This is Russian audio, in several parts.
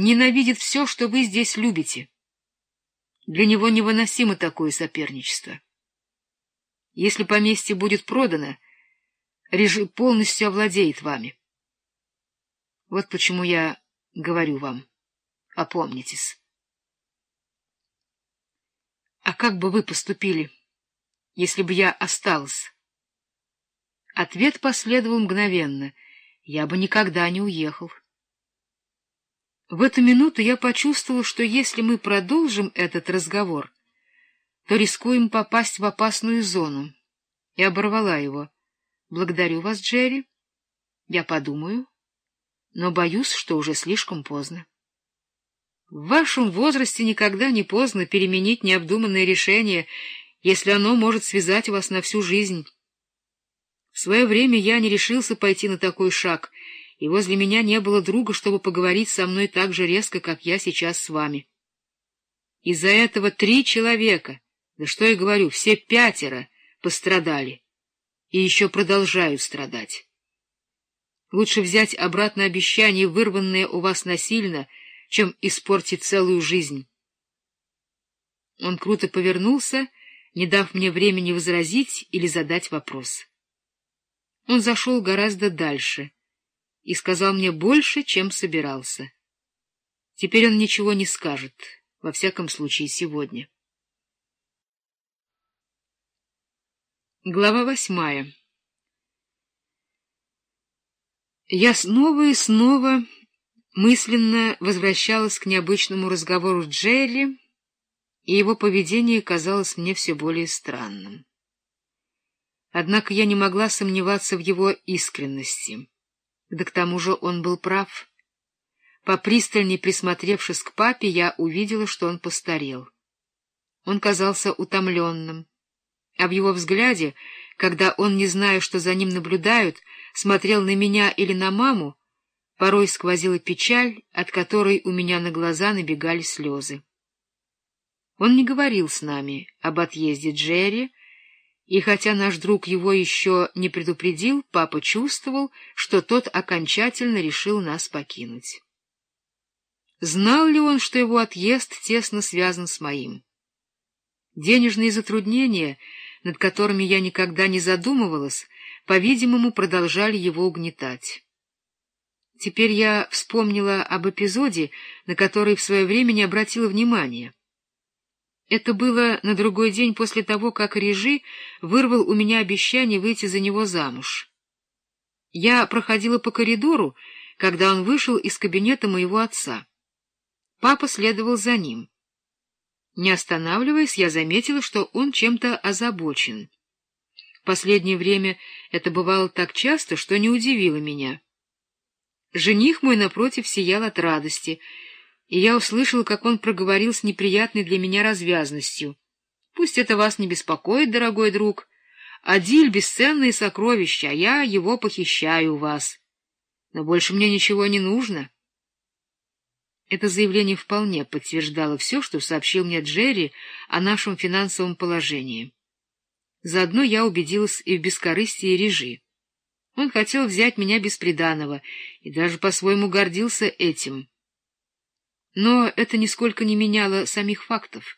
ненавидит все, что вы здесь любите. Для него невыносимо такое соперничество. Если поместье будет продано, режим полностью овладеет вами. Вот почему я говорю вам, опомнитесь. А как бы вы поступили, если бы я осталась? Ответ последовал мгновенно. Я бы никогда не уехал. В эту минуту я почувствовал, что если мы продолжим этот разговор, то рискуем попасть в опасную зону, и оборвала его. — Благодарю вас, Джерри. Я подумаю, но боюсь, что уже слишком поздно. В вашем возрасте никогда не поздно переменить необдуманное решение, если оно может связать вас на всю жизнь. В свое время я не решился пойти на такой шаг, и возле меня не было друга, чтобы поговорить со мной так же резко, как я сейчас с вами. Из-за этого три человека, да что я говорю, все пятеро пострадали и еще продолжают страдать. Лучше взять обратно обещание, вырванное у вас насильно, чем испортить целую жизнь. Он круто повернулся, не дав мне времени возразить или задать вопрос. Он зашел гораздо дальше и сказал мне больше, чем собирался. Теперь он ничего не скажет, во всяком случае сегодня. Глава восьмая Я снова и снова мысленно возвращалась к необычному разговору с Джерри, и его поведение казалось мне все более странным. Однако я не могла сомневаться в его искренности. Да к тому же он был прав. Попристальней присмотревшись к папе, я увидела, что он постарел. Он казался утомленным а в его взгляде, когда он, не зная, что за ним наблюдают, смотрел на меня или на маму, порой сквозила печаль, от которой у меня на глаза набегали слезы. Он не говорил с нами об отъезде Джерри, и хотя наш друг его еще не предупредил, папа чувствовал, что тот окончательно решил нас покинуть. Знал ли он, что его отъезд тесно связан с моим? Денежные затруднения — над которыми я никогда не задумывалась, по-видимому, продолжали его угнетать. Теперь я вспомнила об эпизоде, на который в свое время не обратила внимания. Это было на другой день после того, как Режи вырвал у меня обещание выйти за него замуж. Я проходила по коридору, когда он вышел из кабинета моего отца. Папа следовал за ним. Не останавливаясь, я заметила, что он чем-то озабочен. В последнее время это бывало так часто, что не удивило меня. Жених мой, напротив, сиял от радости, и я услышала, как он проговорил с неприятной для меня развязностью. «Пусть это вас не беспокоит, дорогой друг. Адиль — бесценные сокровища, а я его похищаю у вас. Но больше мне ничего не нужно». Это заявление вполне подтверждало все, что сообщил мне Джерри о нашем финансовом положении. Заодно я убедилась и в бескорыстии Режи. Он хотел взять меня без приданого и даже по-своему гордился этим. Но это нисколько не меняло самих фактов.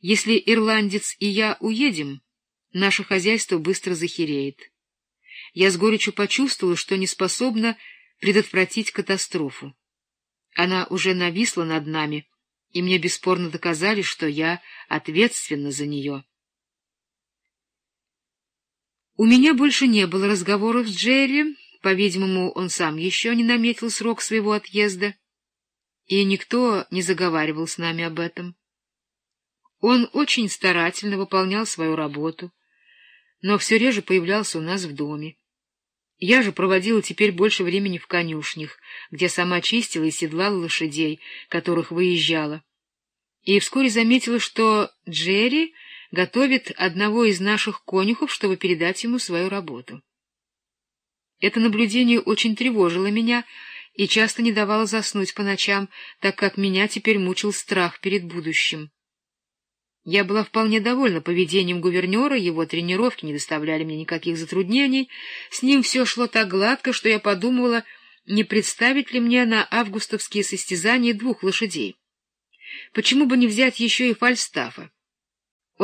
Если ирландец и я уедем, наше хозяйство быстро захереет. Я с горечью почувствовала, что не способна предотвратить катастрофу. Она уже нависла над нами, и мне бесспорно доказали, что я ответственна за нее. У меня больше не было разговоров с Джерри, по-видимому, он сам еще не наметил срок своего отъезда, и никто не заговаривал с нами об этом. Он очень старательно выполнял свою работу, но все реже появлялся у нас в доме. Я же проводила теперь больше времени в конюшнях, где сама чистила и седлала лошадей, которых выезжала. И вскоре заметила, что Джерри готовит одного из наших конюхов, чтобы передать ему свою работу. Это наблюдение очень тревожило меня и часто не давало заснуть по ночам, так как меня теперь мучил страх перед будущим. Я была вполне довольна поведением гувернера, его тренировки не доставляли мне никаких затруднений, с ним все шло так гладко, что я подумывала, не представить ли мне на августовские состязания двух лошадей? Почему бы не взять еще и Фальстафа?